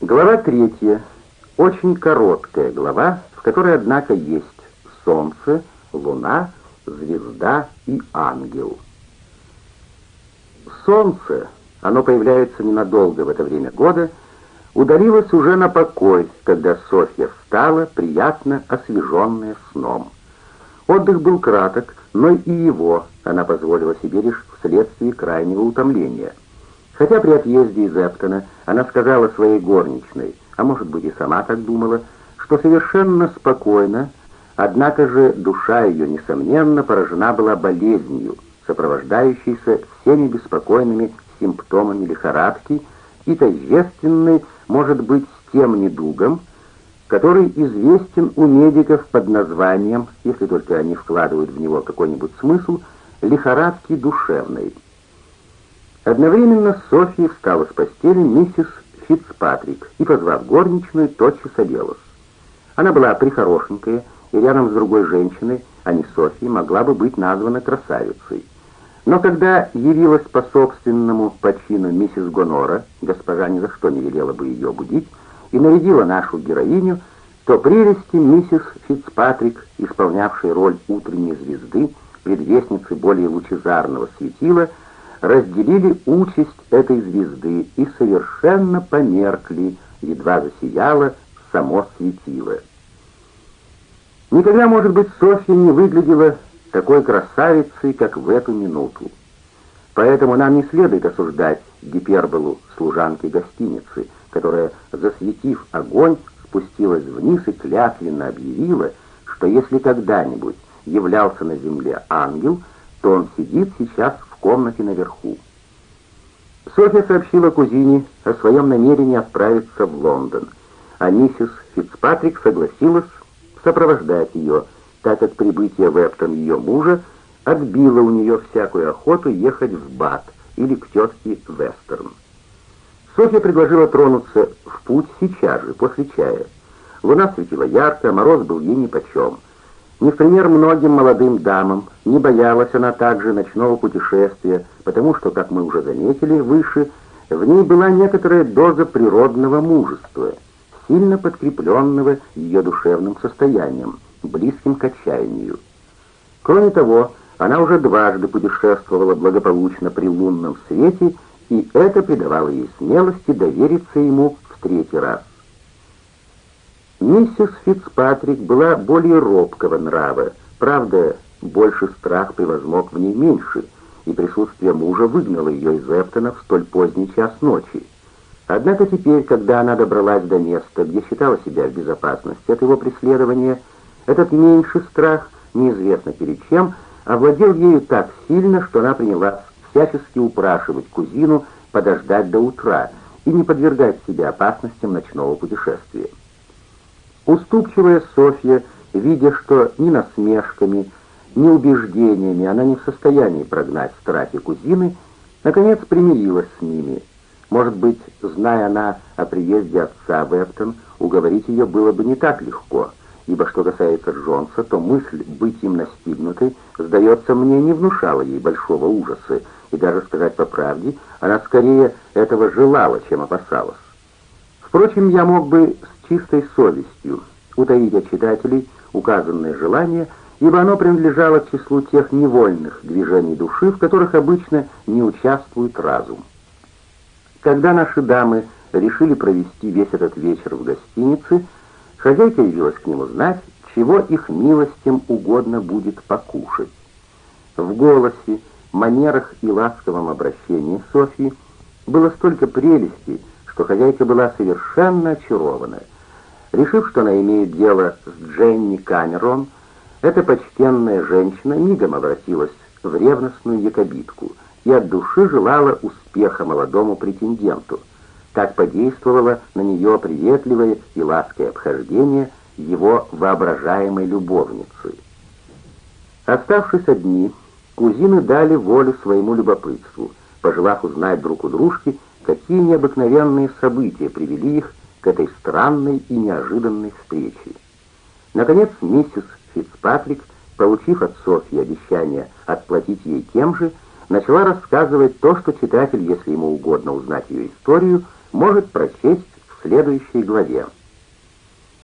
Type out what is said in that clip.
Глава третья. Очень короткая глава, в которой, однако, есть солнце, луна, звезда и ангел. Солнце, оно появляется ненадолго в это время года, удалилось уже на покой, когда Софья встала, приятно освеженная сном. Отдых был краток, но и его она позволила себе лишь вследствие крайнего утомления. Хотя при отъезде из Эптона она сказала своей горничной, а может быть и сама так думала, что совершенно спокойно, однако же душа ее, несомненно, поражена была болезнью, сопровождающейся всеми беспокойными симптомами лихорадки и тождественной, может быть, с тем недугом, который известен у медиков под названием, если только они вкладывают в него какой-нибудь смысл, лихорадки душевной. Одновременно с Софьей встала с постели миссис Фицпатрик и, позвав горничную, тотчас оделась. Она была прихорошенькая, и рядом с другой женщиной, а не Софьей, могла бы быть названа красавицей. Но когда явилась по собственному почину миссис Гонора, госпожа ни за что не велела бы ее будить, и нарядила нашу героиню, то прелести миссис Фицпатрик, исполнявшей роль утренней звезды, предвестницы более лучезарного светила, разделили участь этой звезды и совершенно померкли, едва засияло само светило. Никогда, может быть, Софья не выглядела такой красавицей, как в эту минуту. Поэтому нам не следует осуждать гиперболу служанки гостиницы — которая, засветив огонь, спустилась вниз и клятвенно объявила, что если когда-нибудь являлся на земле ангел, то он сидит сейчас комнате наверху. Софья сообщила кузине о своем намерении отправиться в Лондон, а миссис Фицпатрик согласилась сопровождать ее, так как прибытие в Эптон ее мужа отбило у нее всякую охоту ехать в Бат или к тетке Вестерн. Софья предложила тронуться в путь сейчас же, после чая. Луна светила ярко, мороз был ей нипочем. Не в пример многим молодым дамам, не боялась она также ночного путешествия, потому что, как мы уже заметили выше, в ней была некоторая доза природного мужества, сильно подкрепленного ее душевным состоянием, близким к отчаянию. Кроме того, она уже дважды путешествовала благополучно при лунном свете и это придавало ей смелости довериться ему в третий раз. Миссис Фицпатрик была более робкого нрава, правда, больше страх превозмог в ней меньше, и присутствие мужа выгнало ее из Эптона в столь поздний час ночи. Однако теперь, когда она добралась до места, где считала себя в безопасности от его преследования, этот меньший страх, неизвестно перед чем, овладел ею так сильно, что она принялась всячески упрашивать кузину подождать до утра и не подвергать себя опасностям ночного путешествия. Уступчивая Софья, видя, что ни насмешками, ни убеждениями она не в состоянии прогнать страхи кузины, наконец примирилась с ними. Может быть, зная она о приезде отца в Эптон, уговорить ее было бы не так легко, ибо что касается Джонса, то мысль быть им настигнутой, сдается мне, не внушала ей большого ужаса, и даже сказать по правде, она скорее этого желала, чем опасалась. Впрочем, я мог бы чистой совестью утаить от читателей указанное желание, ибо оно принадлежало к числу тех невольных движений души, в которых обычно не участвует разум. Когда наши дамы решили провести весь этот вечер в гостинице, хозяйка явилась к ним узнать, чего их милостям угодно будет покушать. В голосе, манерах и ласковом обращении Софьи было столько прелести, что хозяйка была совершенно очарована. Решив, что она имеет дело с Дженни Камерон, эта почтенная женщина мигом обратилась в ревностную якобитку и от души желала успеха молодому претенденту. Так подействовало на нее приветливое и ласковое обхождение его воображаемой любовницы. Оставшись одни, Кузины дали волю своему любопытству, пожелав узнать друг у дружки, какие необыкновенные события привели их к этой странной и неожиданной встрече. Наконец, миссис Фицпатрик, получив от Софьи обещание отплатить ей тем же, начала рассказывать то, что читатель, если ему угодно узнать ее историю, может прочесть в следующей главе.